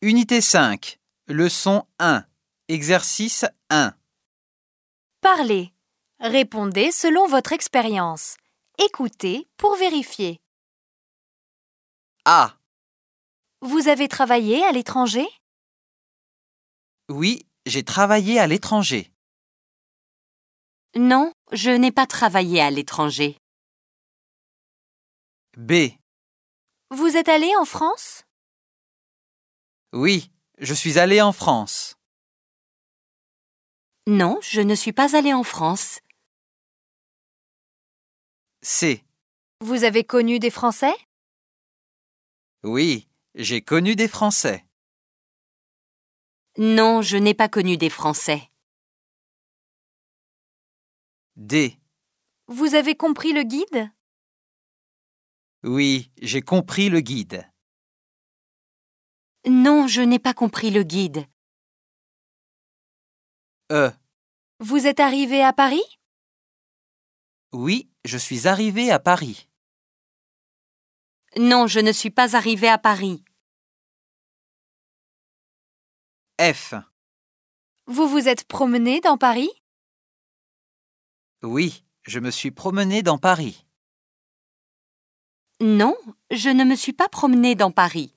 Unité 5. Leçon 1. Exercice 1. Parlez. Répondez selon votre expérience. Écoutez pour vérifier. A. Vous avez travaillé à l'étranger? Oui, j'ai travaillé à l'étranger. Non, je n'ai pas travaillé à l'étranger. B. Vous êtes allé en France? Oui, je suis allé en France. Non, je ne suis pas allé en France. C. Vous avez connu des Français? Oui, j'ai connu des Français. Non, je n'ai pas connu des Français. D. Vous avez compris le guide? Oui, j'ai compris le guide. Non, je n'ai pas compris le guide. E. Vous êtes arrivé à Paris? Oui, je suis arrivé à Paris. Non, je ne suis pas arrivé à Paris. F. Vous vous êtes promené dans Paris? Oui, je me suis promené dans Paris. Non, je ne me suis pas promené dans Paris.